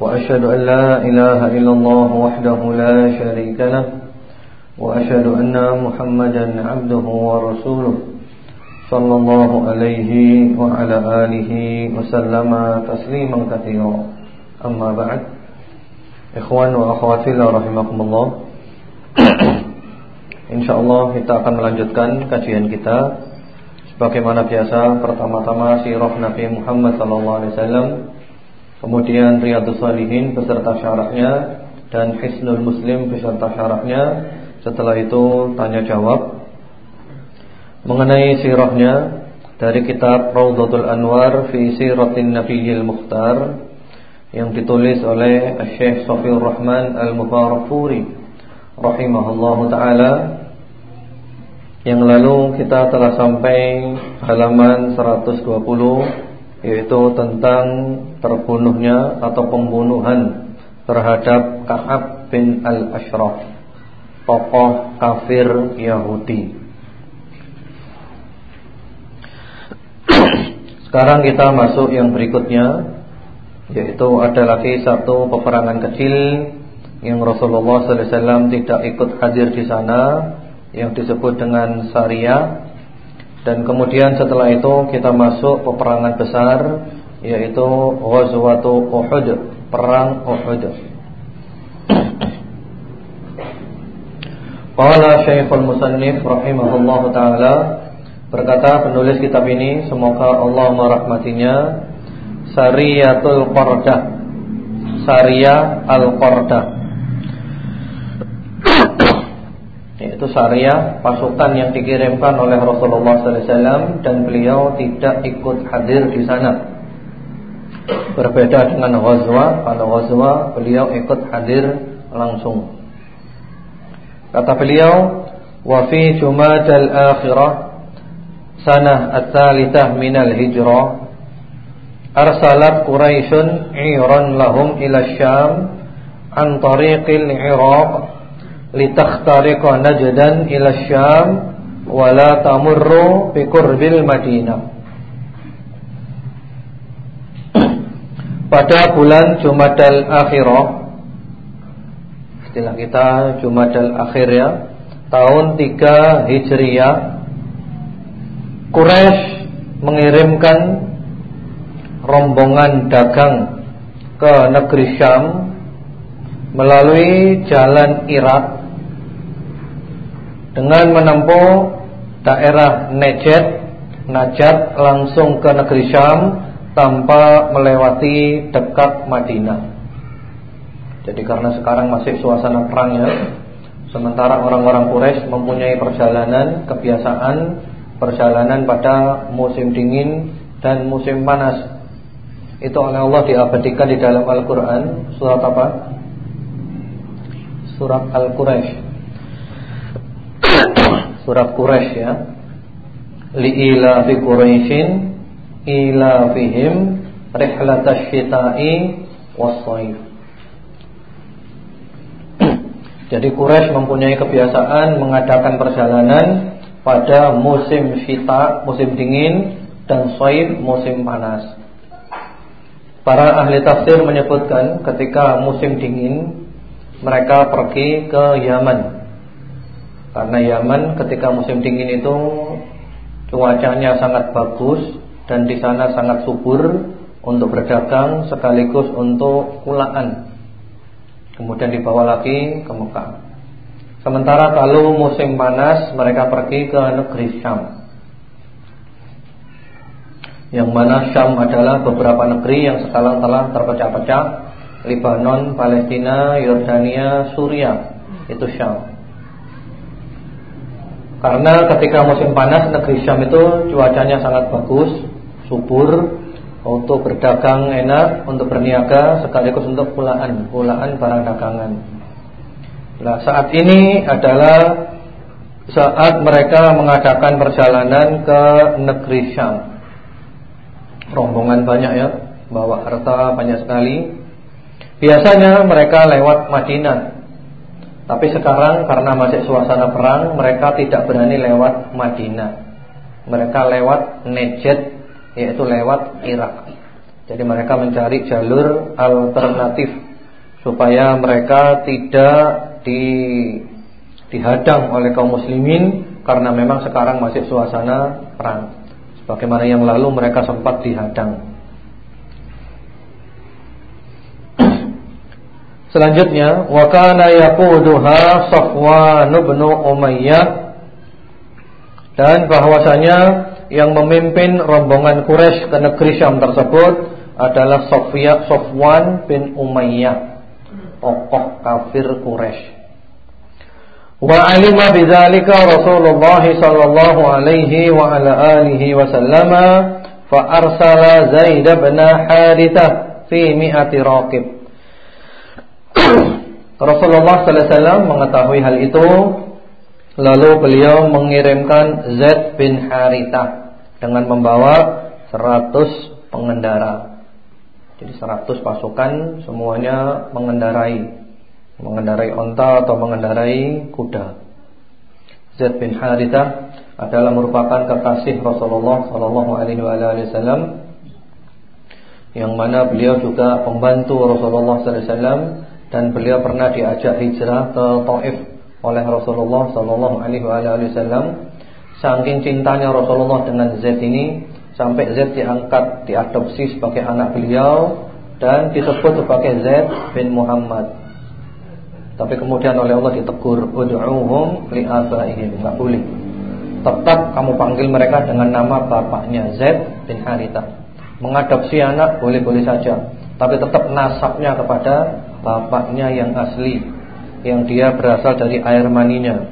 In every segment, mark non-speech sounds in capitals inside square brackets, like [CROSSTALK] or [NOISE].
وأشهد أن لا إله إلا الله وحده لا شريك له وأشهد أن محمدا عبده ورسوله صلى الله عليه وعلى آله وسلم تسليما كثيرا أما بعد إخوان وأخواتي الله رحمكم الله kita akan melanjutkan kajian kita Sebagaimana biasa pertama-tama sirah Nabi Muhammad SAW Kemudian Riyadus Salihin beserta syarahnya Dan Hisnul Muslim beserta syarahnya Setelah itu tanya jawab. Mengenai sirahnya dari kitab Raudhatul Anwar fi Siratin Nabiyil Mukhtar yang ditulis oleh Syekh Safiyur Rahman Al-Mubarakfuri rahimahullahu taala. Yang lalu kita telah sampai halaman 120 yaitu tentang terbunuhnya atau pembunuhan terhadap Ka'ab bin Al-Ashraf tokoh kafir Yahudi. [CLEARS THROAT] Sekarang kita masuk yang berikutnya Yaitu ada lagi satu peperangan kecil Yang Rasulullah SAW tidak ikut hadir di sana Yang disebut dengan Sariyah Dan kemudian setelah itu kita masuk peperangan besar Yaitu Ghazwatu Uhud Perang Uhud. [CLEARS THROAT] Qala Syekhul Musannif rahimahullahu taala Berkata penulis kitab ini Semoga Allah merahmatinya Sariyatul Qordah Sariyah Al-Qordah Yaitu Sariyah Pasukan yang dikirimkan oleh Rasulullah SAW Dan beliau tidak ikut hadir di sana. Berbeda dengan Ghazwa Kalau Ghazwa beliau ikut hadir langsung. Kata beliau Wa fi Jumadal Akhirah sanah at-thalithah minal hijrah arsalat Quraisyun iran lahum ila Syam an tariqil Iraq litakhtariqa Najdan ila Syam wa la tamurru bi qurbil Madinah pada bulan Jumadal Akhirah istilah kita Jumadal Akhir ya tahun 3 Hijriah Quraisy mengirimkan rombongan dagang ke negeri Syam melalui jalan Irak dengan menempuh daerah Najd, Najat langsung ke negeri Syam tanpa melewati dekat Madinah. Jadi karena sekarang masih suasana perang ya, sementara orang-orang Quraisy mempunyai perjalanan kebiasaan perjalanan pada musim dingin dan musim panas. Itu oleh Allah diabadikan di dalam Al-Qur'an surat apa? Surat Al-Quraisy. Surat Quraisy ya. Liila fi Quraisyin ila fihim rihlatash syita'i was-shaif. [CLEARS THROAT] Jadi Quraisy mempunyai kebiasaan mengadakan perjalanan pada musim syita, musim dingin dan soif, musim panas. Para ahli tafsir menyebutkan ketika musim dingin mereka pergi ke Yaman. Karena Yaman ketika musim dingin itu cuacanya sangat bagus dan di sana sangat subur untuk berdagang sekaligus untuk kulaan. Kemudian dibawa lagi ke Mekah. Sementara kalau musim panas mereka pergi ke negeri Syam. Yang mana Syam adalah beberapa negeri yang sekarang telah terpecah-pecah Libanon, Palestina, Yordania, Suria Itu Syam Karena ketika musim panas negeri Syam itu cuacanya sangat bagus Subur Untuk berdagang enak, untuk berniaga sekaligus untuk pulaan, pulaan barang dagangan. Nah, saat ini adalah saat mereka mengadakan perjalanan ke negeri Syam. Rombongan banyak ya, bawa harta banyak sekali. Biasanya mereka lewat Madinah. Tapi sekarang karena masih suasana perang, mereka tidak berani lewat Madinah. Mereka lewat Najd, yaitu lewat Irak. Jadi mereka mencari jalur alternatif supaya mereka tidak di dihadang oleh kaum muslimin karena memang sekarang masih suasana perang. Sebagaimana yang lalu mereka sempat dihadang. Selanjutnya, wa kana yaquduha Safwan bin Umayyah dan bahwasanya yang memimpin rombongan Quraisy ke negeri Syam tersebut adalah Sofia Safwan bin Umayyah, tokoh kafir Quraisy. Wa alima bidzalika Rasulullah sallallahu alaihi wa ala alihi wasallam fa arsala Zaid bin Harithah fi mi'ati raqib. Rasulullah wasallam mengetahui hal itu lalu beliau mengirimkan Zaid bin Harithah dengan membawa 100 pengendara. Jadi 100 pasukan semuanya mengendarai mengendarai onta atau mengendarai kuda. Zaid bin Harithah adalah merupakan kekasih Rasulullah wasallam yang mana beliau juga pembantu Rasulullah wasallam dan beliau pernah diajak hijrah ke Taif oleh Rasulullah sallallahu alaihi wasallam. Saking cintanya Rasulullah dengan Zaid ini sampai Zaid diangkat diadopsi sebagai anak beliau dan disebut sebagai Zaid bin Muhammad. Tapi kemudian oleh Allah ditegur, "Ud'uhum li'abaihim." Enggak boleh. Tetap kamu panggil mereka dengan nama bapaknya Zaid bin Harithah. Mengadopsi anak boleh-boleh saja, tapi tetap nasabnya kepada bapaknya yang asli, yang dia berasal dari air maninya.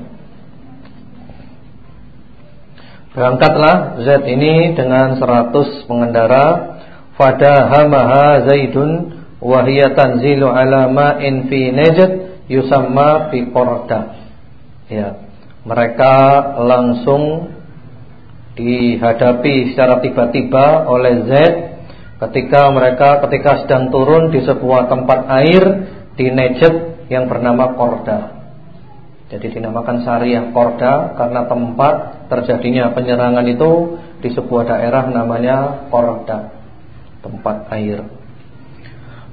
Berangkatlah Zaid ini dengan 100 pengendara. Fadahamaha Zaidun wahiyatan tanzilu ala ma'in fi Najd yusamma fi Ya. Mereka langsung dihadapi secara tiba-tiba oleh Z ketika mereka ketika sedang turun di sebuah tempat air di Najd yang bernama Korda. Jadi dinamakan Syariah Korda karena tempat terjadinya penyerangan itu di sebuah daerah namanya Korda, tempat air.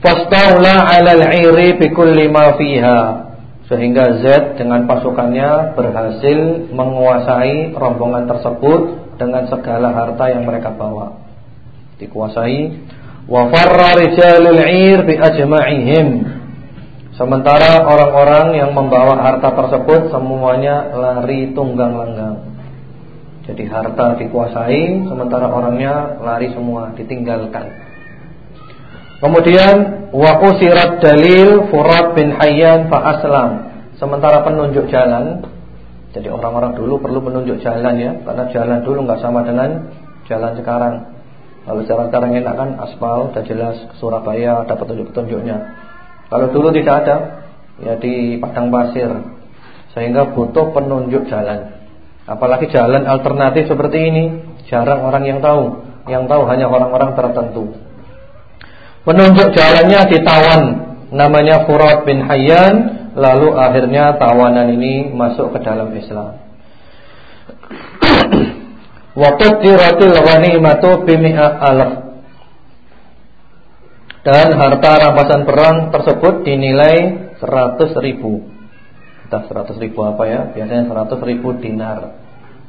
Fastaula 'alal 'iri bikulli ma fiha. Sehingga Z dengan pasukannya berhasil menguasai rombongan tersebut dengan segala harta yang mereka bawa. Dikuasai wa farra rijalul 'ir bi ajma'ihim. Sementara orang-orang yang membawa harta tersebut semuanya lari tunggang langgang. Jadi harta dikuasai sementara orangnya lari semua ditinggalkan. Kemudian wa usirat dalil Furat bin Hayyan fa aslam. Sementara penunjuk jalan, jadi orang-orang dulu perlu penunjuk jalan ya, karena jalan dulu nggak sama dengan jalan sekarang. Kalau sekarang enak kan aspal, sudah jelas Surabaya ada petunjuk-petunjuknya. Kalau dulu tidak ada, ya di padang pasir. Sehingga butuh penunjuk jalan. Apalagi jalan alternatif seperti ini, jarang orang yang tahu. Yang tahu hanya orang-orang tertentu. Penunjuk jalannya ditawan namanya Furat bin Hayyan lalu akhirnya tawanan ini masuk ke dalam Islam. Wa qadiratil ghanimatu bimi'a alaf. Dan harta rampasan perang tersebut dinilai 100 ribu. Entah 100 ribu apa ya Biasanya 100 ribu dinar.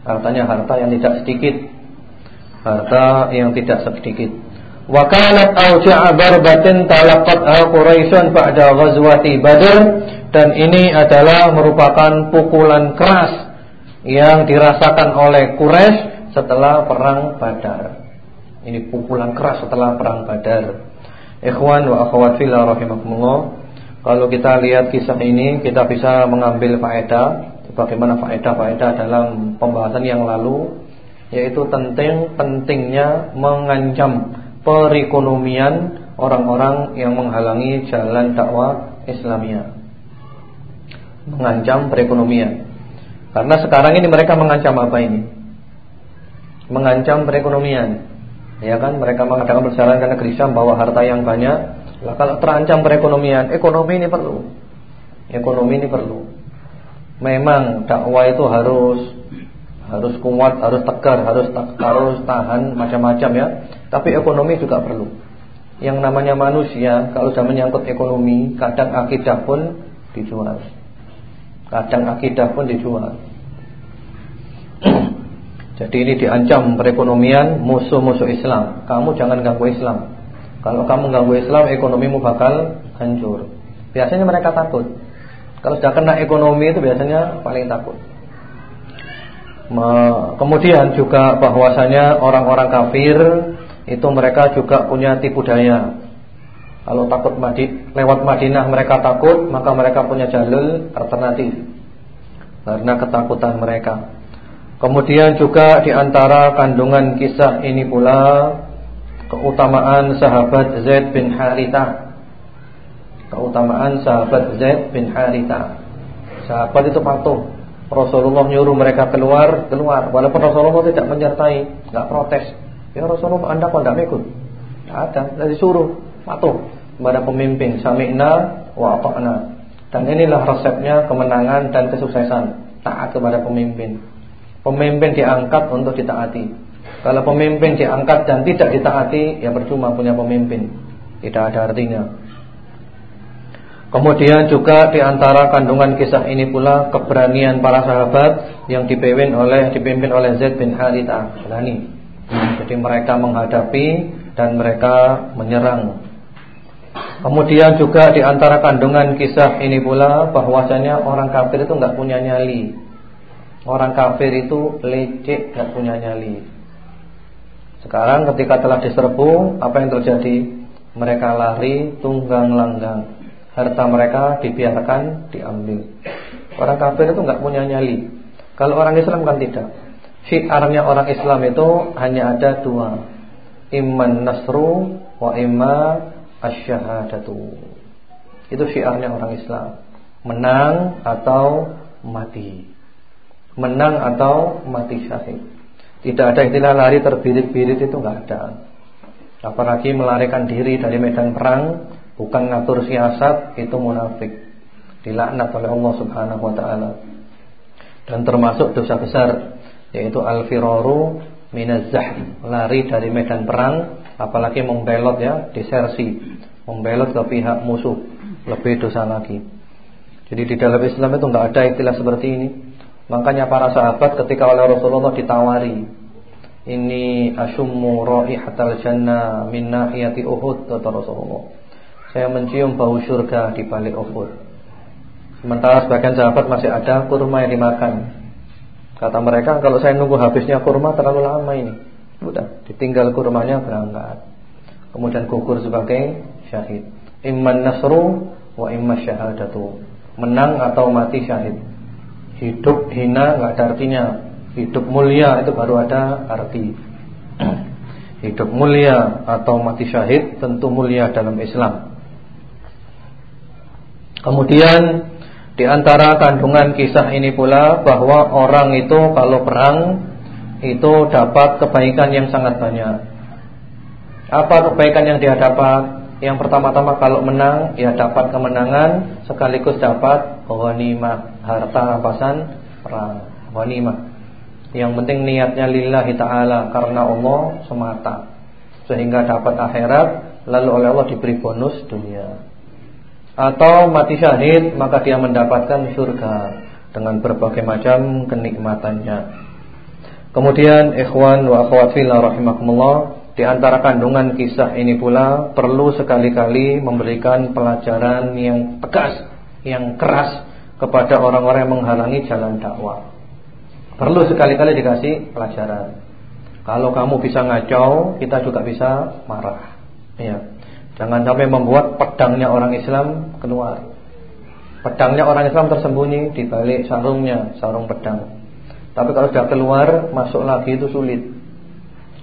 Artinya harta yang tidak sedikit. Harta yang tidak sedikit. Wa kanat awja'a darbatin talaqatha Quraisyun ba'da ghazwati Badr. Dan ini adalah merupakan pukulan keras yang dirasakan oleh Quraisy setelah perang Badar. Ini pukulan keras setelah perang Badar. Ikhwan wa akhwat fillah rahimakumullah. Kalau kita lihat kisah ini kita bisa mengambil faedah bagaimana faedah-faedah dalam pembahasan yang lalu yaitu penting pentingnya mengancam perekonomian orang-orang yang menghalangi jalan dakwah Islamia. Mengancam perekonomian. Karena sekarang ini mereka mengancam apa ini? Mengancam perekonomian. Ya kan, mereka mengadakan perjalanan ke negeri bawa harta yang banyak. Lah kalau terancam perekonomian, ekonomi ini perlu. Ekonomi ini perlu. Memang dakwah itu harus harus kuat, harus tegar, harus harus tahan macam-macam ya. Tapi ekonomi juga perlu. Yang namanya manusia kalau sudah menyangkut ekonomi, kadang akidah pun dijual. Kadang akidah pun dijual. [CLEARS THROAT] Jadi ini diancam perekonomian musuh-musuh Islam. Kamu jangan ganggu Islam. Kalau kamu ganggu Islam, ekonomimu bakal hancur. Biasanya mereka takut. Kalau sudah kena ekonomi itu biasanya paling takut. Kemudian juga bahwasanya orang-orang kafir itu mereka juga punya tipu daya. Kalau takut madi, lewat Madinah mereka takut, maka mereka punya jalur alternatif. Karena ketakutan mereka. Kemudian juga di antara kandungan kisah ini pula keutamaan sahabat Zaid bin Haritha. Keutamaan sahabat Zaid bin Haritha. Sahabat itu patuh. Rasulullah nyuruh mereka keluar, keluar. Walaupun Rasulullah tidak menyertai, nggak protes. Ya Rasulullah anda kok tidak ikut Tidak ada, tidak disuruh Patuh kepada pemimpin Sami'na wa ata'na Dan inilah resepnya kemenangan dan kesuksesan Taat kepada pemimpin Pemimpin diangkat untuk ditaati Kalau pemimpin diangkat dan tidak ditaati Ya percuma punya pemimpin Tidak ada artinya Kemudian juga di antara kandungan kisah ini pula keberanian para sahabat yang dipimpin oleh dipimpin oleh Zaid bin Haritha. Berani. Jadi mereka menghadapi dan mereka menyerang. Kemudian juga di antara kandungan kisah ini pula bahwasanya orang kafir itu nggak punya nyali. Orang kafir itu lecek, nggak punya nyali. Sekarang ketika telah diserbu, apa yang terjadi? Mereka lari tunggang langgang. Harta mereka dibiarkan diambil. Orang kafir itu nggak punya nyali. Kalau orang Islam kan tidak. Syiarnya orang Islam itu hanya ada dua Iman nasru wa imma asyhadatu Itu syiarnya orang Islam Menang atau mati Menang atau mati syahid Tidak ada istilah lari terbirit-birit itu enggak ada Apalagi melarikan diri dari medan perang Bukan ngatur siasat Itu munafik Dilaknat oleh Allah subhanahu wa ta'ala Dan termasuk dosa besar yaitu al-firaru minaz-zahm, lari dari medan perang, apalagi membelot ya, disersi, membelot ke pihak musuh, lebih dosa lagi. Jadi di dalam Islam itu enggak ada istilah seperti ini. Makanya para sahabat ketika oleh Rasulullah ditawari, ini asyummu raihatal jannah min nahiyati Uhud kata Rasulullah. Saya mencium bau surga di balik Uhud. Sementara sebagian sahabat masih ada kurma yang dimakan Kata mereka kalau saya nunggu habisnya kurma terlalu lama ini. Sudah, ditinggal kurmanya berangkat. Kemudian gugur sebagai syahid. Iman nasru wa imma syahadatu. Menang atau mati syahid. Hidup hina enggak ada artinya. Hidup mulia itu baru ada arti. [CLEARS THROAT] Hidup mulia atau mati syahid tentu mulia dalam Islam. Kemudian di antara kandungan kisah ini pula bahwa orang itu kalau perang itu dapat kebaikan yang sangat banyak. Apa kebaikan yang dia dapat? Yang pertama-tama kalau menang ya dapat kemenangan sekaligus dapat ghanimah, harta rampasan perang, ghanimah. Yang penting niatnya lillahi taala karena Allah semata. Sehingga dapat akhirat lalu oleh Allah diberi bonus dunia atau mati syahid maka dia mendapatkan surga dengan berbagai macam kenikmatannya. Kemudian ikhwan wa akhwat fillah rahimakumullah di antara kandungan kisah ini pula perlu sekali-kali memberikan pelajaran yang tegas, yang keras kepada orang-orang yang menghalangi jalan dakwah. Perlu sekali-kali dikasih pelajaran. Kalau kamu bisa ngacau, kita juga bisa marah. Ya. Jangan sampai membuat pedangnya orang Islam keluar. Pedangnya orang Islam tersembunyi di balik sarungnya, sarung pedang. Tapi kalau sudah keluar, masuk lagi itu sulit.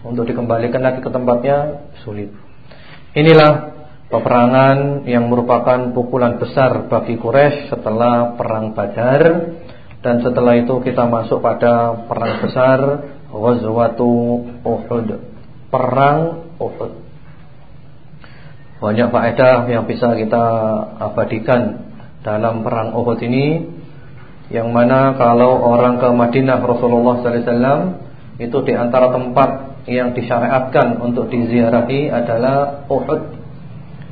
Untuk dikembalikan lagi ke tempatnya sulit. Inilah peperangan yang merupakan pukulan besar bagi Quraisy setelah perang Badar dan setelah itu kita masuk pada perang besar Ghazwatu Uhud. Perang Uhud. Banyak faedah yang bisa kita abadikan dalam perang Uhud ini yang mana kalau orang ke Madinah Rasulullah sallallahu alaihi wasallam itu di antara tempat yang disyariatkan untuk diziarahi adalah Uhud.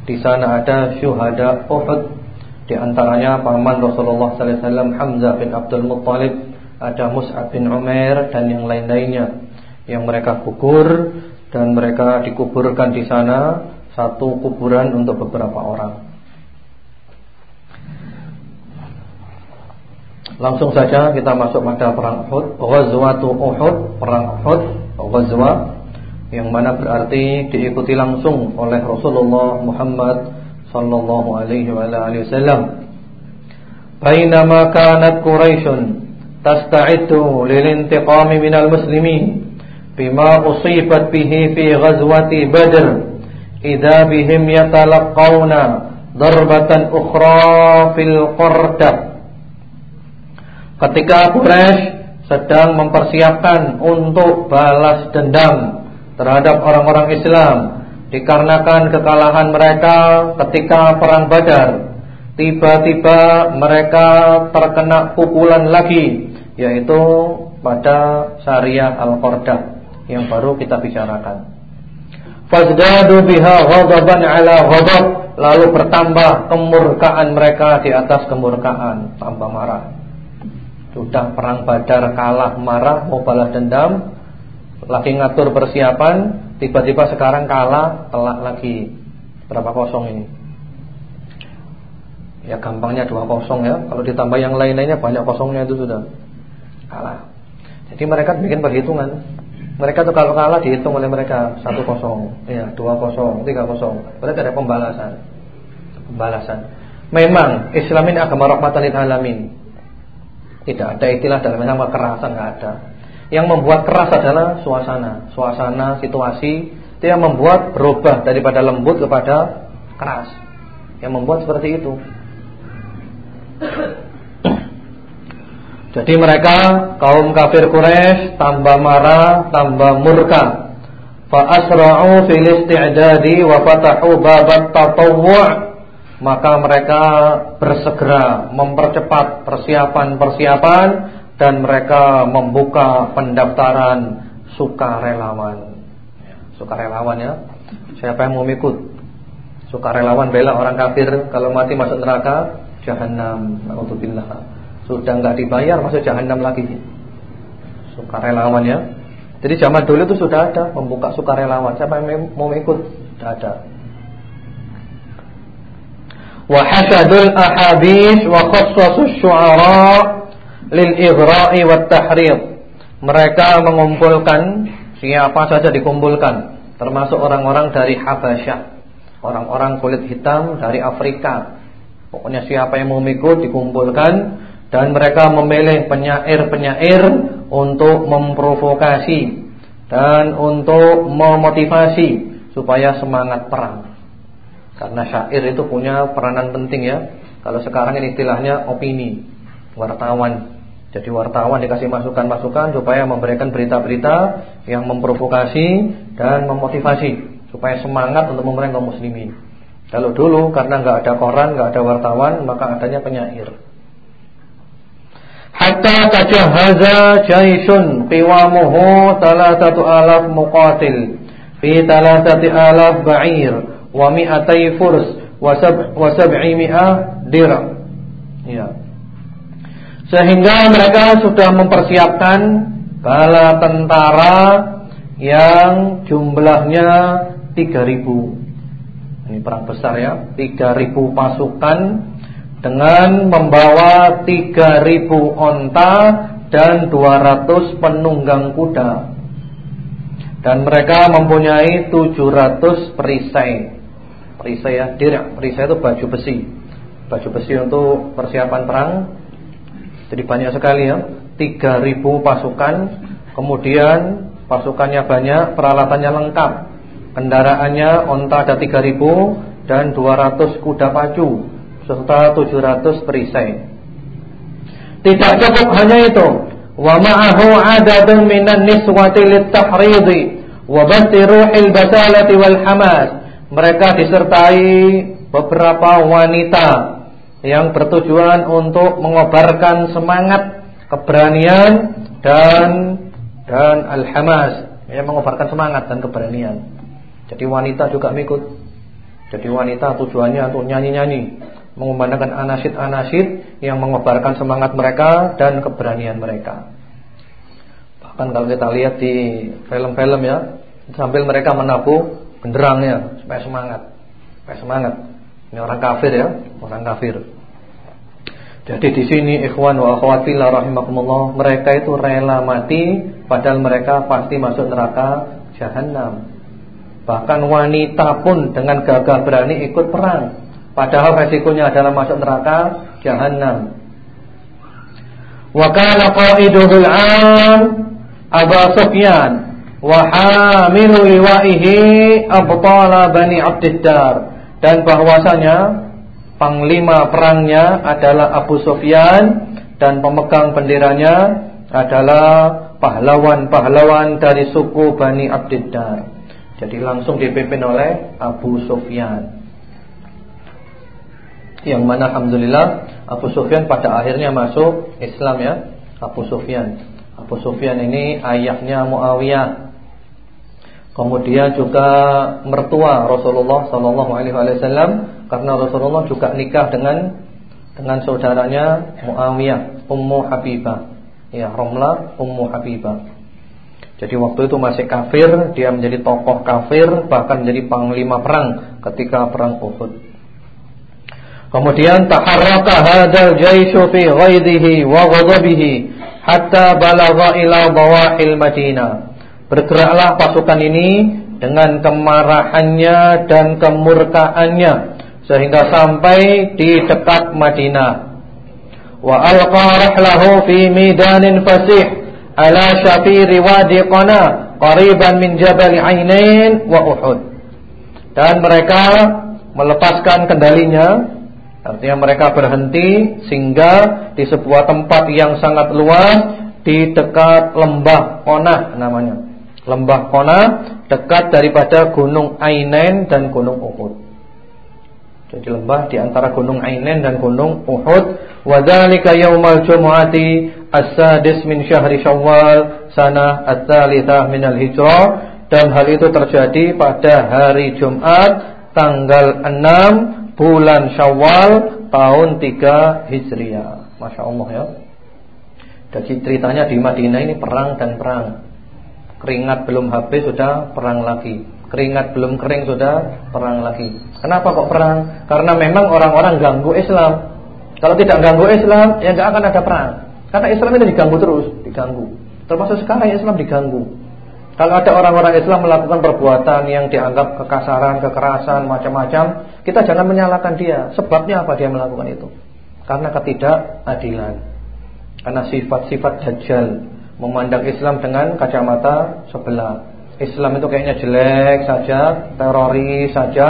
Di sana ada syuhada Uhud. Di antaranya paman Rasulullah sallallahu alaihi wasallam Hamzah bin Abdul Muttalib, ada Mus'ab bin Umair dan yang lain-lainnya yang mereka gugur dan mereka dikuburkan di sana satu kuburan untuk beberapa orang. Langsung saja kita masuk pada perang Uhud, Ghazwatu Uhud, perang Uhud ghazwa yang mana berarti diikuti langsung oleh Rasulullah Muhammad sallallahu alaihi wa alihi wasallam. Bainama kanat Quraisy tasta'iddu lil intiqam minal muslimin bima usibat bihi fi ghazwati Badr idza bihim yatalaqawna darbatan ukhra fil qardah Ketika Quraisy sedang mempersiapkan untuk balas dendam terhadap orang-orang Islam dikarenakan kekalahan mereka ketika perang Badar. Tiba-tiba mereka terkena pukulan lagi yaitu pada Syariah Al-Qardah yang baru kita bicarakan. Fazdadu biha ghadaban ala ghadab lalu bertambah kemurkaan mereka di atas kemurkaan, tambah marah. Sudah perang badar kalah marah mau balas dendam Lagi ngatur persiapan Tiba-tiba sekarang kalah telak lagi. Berapa kosong ini? Ya gampangnya dua kosong ya. Kalau ditambah yang lain-lainnya banyak kosongnya itu sudah. Kalah. Jadi mereka bikin perhitungan. Mereka tuh kalau kalah dihitung oleh mereka. Satu kosong. Ya, Dua kosong, tiga kosong. Berarti ada pembalasan. Pembalasan. Memang Islam ini agama rahmatan alamin tidak ada istilah dalam Islam kekerasan nggak ada. Yang membuat keras adalah suasana, suasana, situasi itu yang membuat berubah daripada lembut kepada keras. Yang membuat seperti itu. Jadi mereka kaum kafir Quraisy tambah marah, tambah murka. Fa asra'u fil isti'dadi wa fatahu babat tatawwu' maka mereka bersegera mempercepat persiapan-persiapan dan mereka membuka pendaftaran sukarelawan. Ya, sukarelawan ya. Siapa yang mau ikut? Sukarelawan bela orang kafir kalau mati masuk neraka jahanam. Alhamdulillah. Sudah enggak dibayar masuk jahanam lagi. Sukarelawan ya. Jadi zaman dulu itu sudah ada membuka sukarelawan. Siapa yang mau ikut? Sudah ada khassasus syu'ara lil ighra'i wat tahrid. Mereka mengumpulkan siapa saja dikumpulkan, termasuk orang-orang dari Habasyah, orang-orang kulit hitam dari Afrika. Pokoknya siapa yang mau ikut dikumpulkan dan mereka memilih penyair-penyair untuk memprovokasi dan untuk memotivasi supaya semangat perang. Karena syair itu punya peranan penting ya. Kalau sekarang ini istilahnya opini, wartawan. Jadi wartawan dikasih masukan-masukan supaya memberikan berita-berita yang memprovokasi dan memotivasi supaya semangat untuk memerangi kaum muslimin. Kalau dulu karena nggak ada koran, nggak ada wartawan, maka adanya penyair. Hatta tajahaza jaisun qiwamuhu talatatu alaf muqatil fi talatati alaf ba'ir wa mi'atai furs wa sab'i mi'ah dirham. Ya. Sehingga mereka sudah mempersiapkan bala tentara yang jumlahnya 3000. Ini perang besar ya, 3000 pasukan dengan membawa 3000 onta dan 200 penunggang kuda. Dan mereka mempunyai 700 perisai perisai ya, dirk. Perisai itu baju besi. Baju besi untuk persiapan perang. Jadi banyak sekali ya. 3000 pasukan, kemudian pasukannya banyak, peralatannya lengkap. Kendaraannya onta ada 3000 dan 200 kuda pacu serta 700 perisai. Tidak cukup hanya itu. Wa ma'ahu adadun minan niswati lit-tahridi wa basti ruhil basalati wal hamas. Mereka disertai beberapa wanita yang bertujuan untuk mengobarkan semangat, keberanian dan dan al-hamas, yang mengobarkan semangat dan keberanian. Jadi wanita juga ikut. Jadi wanita tujuannya untuk nyanyi-nyanyi, mengumandangkan anasid-anasid yang mengobarkan semangat mereka dan keberanian mereka. Bahkan kalau kita lihat di film-film ya, sambil mereka menabuh benderangnya supaya semangat. Supaya semangat. Ini orang kafir ya, orang kafir. Jadi di sini ikhwan wa akhwat fillah rahimakumullah, mereka itu rela mati padahal mereka pasti masuk neraka jahanam. Bahkan wanita pun dengan gagah berani ikut perang. Padahal resikonya adalah masuk neraka jahanam. Wa kana qaiduhul 'am Abu Sufyan wa hamilu liwa'ihi abtala Bani Abdiddar dan bahwasanya panglima perangnya adalah Abu Sufyan dan pemegang benderanya adalah pahlawan-pahlawan dari suku Bani Abdiddar. Jadi langsung dipimpin oleh Abu Sufyan. Yang mana alhamdulillah Abu Sufyan pada akhirnya masuk Islam ya. Abu Sufyan. Abu Sufyan ini ayahnya Muawiyah. Kemudian juga mertua Rasulullah sallallahu alaihi wasallam karena Rasulullah juga nikah dengan dengan saudaranya Muawiyah, Ummu Habibah. Ya, Romlah Ummu Habibah. Jadi waktu itu masih kafir, dia menjadi tokoh kafir, bahkan menjadi panglima perang ketika perang Uhud. Kemudian taharraka hadzal jaishu fi ghaidhihi wa ghadabihi hatta balagha ila bawahil Madinah. Bergeraklah pasukan ini dengan kemarahannya dan kemurkaannya sehingga sampai di dekat Madinah. Wa alqa rahlahu fi midanin fasih ala syafiri wadi qana qariban min jabal ainain wa uhud dan mereka melepaskan kendalinya artinya mereka berhenti sehingga di sebuah tempat yang sangat luas di dekat lembah Qona namanya lembah Qona dekat daripada gunung Ainain dan gunung Uhud jadi lembah di antara gunung Ainain dan gunung Uhud wa dzalika yaumal jumu'ati as-sadis min syahri Syawal sanah ats-tsalitsah minal hijrah dan hal itu terjadi pada hari Jumat tanggal 6 bulan Syawal tahun 3 Hijriah. Masya Allah ya. Jadi ceritanya di Madinah ini perang dan perang. Keringat belum habis sudah perang lagi. Keringat belum kering sudah perang lagi. Kenapa kok perang? Karena memang orang-orang ganggu Islam. Kalau tidak ganggu Islam, ya nggak akan ada perang. Karena Islam itu diganggu terus, diganggu. Termasuk sekarang Islam diganggu. Kalau ada orang-orang Islam melakukan perbuatan yang dianggap kekasaran, kekerasan, macam-macam, kita jangan menyalahkan dia. Sebabnya apa dia melakukan itu? Karena ketidakadilan. Karena sifat-sifat dajjal memandang Islam dengan kacamata sebelah. Islam itu kayaknya jelek saja, teroris saja.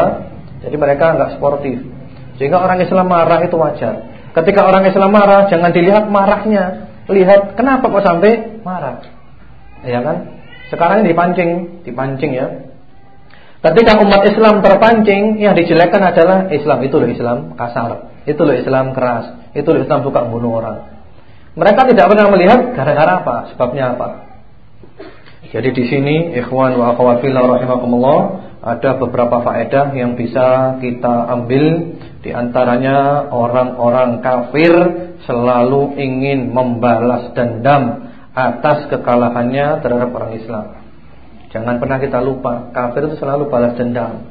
Jadi mereka enggak sportif. Sehingga orang Islam marah itu wajar. Ketika orang Islam marah, jangan dilihat marahnya, lihat kenapa kok sampai marah. Ya kan? Sekarang ini dipancing, dipancing ya. Ketika umat Islam terpancing, yang dijelekkan adalah Islam itu loh Islam kasar, itu loh Islam keras, itu loh Islam suka bunuh orang. Mereka tidak pernah melihat gara-gara apa, sebabnya apa. Jadi di sini ikhwan wa akhwat rahimakumullah ada beberapa faedah yang bisa kita ambil di antaranya orang-orang kafir selalu ingin membalas dendam atas kekalahannya terhadap orang Islam. Jangan pernah kita lupa, kafir itu selalu balas dendam.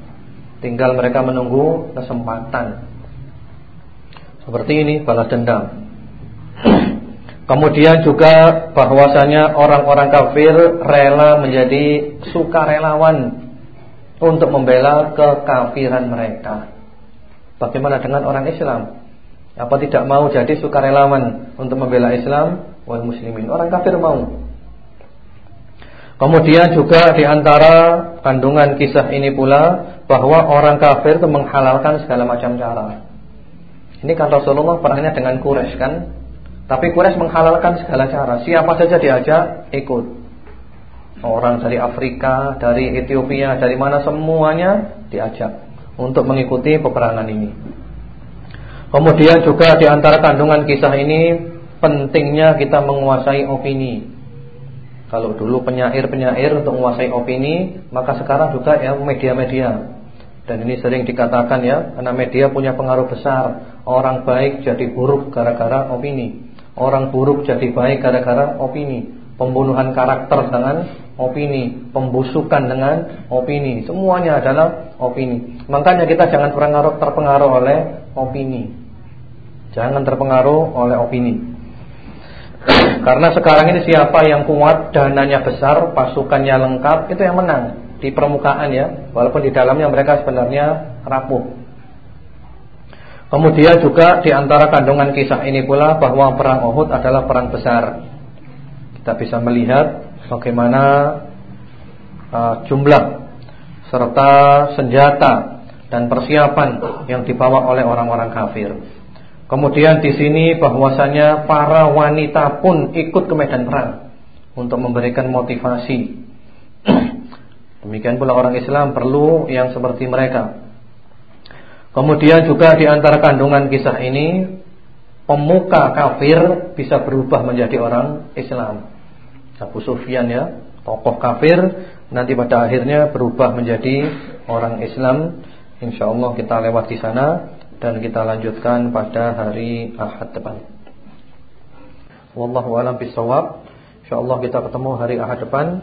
Tinggal mereka menunggu kesempatan. Seperti ini balas dendam. Kemudian juga bahwasanya orang-orang kafir rela menjadi sukarelawan untuk membela kekafiran mereka. Bagaimana dengan orang Islam? Apa tidak mau jadi sukarelawan untuk membela Islam wal muslimin? Orang kafir mau. Kemudian juga di antara kandungan kisah ini pula bahwa orang kafir itu menghalalkan segala macam cara. Ini kan Rasulullah perangnya dengan Quraisy kan? Tapi Quraisy menghalalkan segala cara. Siapa saja diajak ikut. Orang dari Afrika, dari Ethiopia, dari mana semuanya diajak untuk mengikuti peperangan ini. Kemudian juga di antara kandungan kisah ini pentingnya kita menguasai opini. Kalau dulu penyair-penyair untuk menguasai opini, maka sekarang juga ya media-media. Dan ini sering dikatakan ya, karena media punya pengaruh besar. Orang baik jadi buruk gara-gara opini. Orang buruk jadi baik gara-gara opini. Pembunuhan karakter dengan opini, pembusukan dengan opini. Semuanya adalah opini. Makanya kita jangan terpengaruh terpengaruh oleh opini. Jangan terpengaruh oleh opini. Karena sekarang ini siapa yang kuat, dananya besar, pasukannya lengkap, itu yang menang di permukaan ya, walaupun di dalamnya mereka sebenarnya rapuh. Kemudian juga di antara kandungan kisah ini pula bahwa perang Uhud adalah perang besar. Kita bisa melihat bagaimana uh, jumlah serta senjata dan persiapan yang dibawa oleh orang-orang kafir. Kemudian di sini bahwasanya para wanita pun ikut ke medan perang untuk memberikan motivasi. [CLEARS THROAT] Demikian pula orang Islam perlu yang seperti mereka. Kemudian juga di antara kandungan kisah ini pemuka kafir bisa berubah menjadi orang Islam. Abu Sufyan ya, tokoh kafir nanti pada akhirnya berubah menjadi orang Islam. Insyaallah kita lewat di sana dan kita lanjutkan pada hari Ahad depan. Wallahu a'lam bishawab. Insyaallah kita ketemu hari Ahad depan.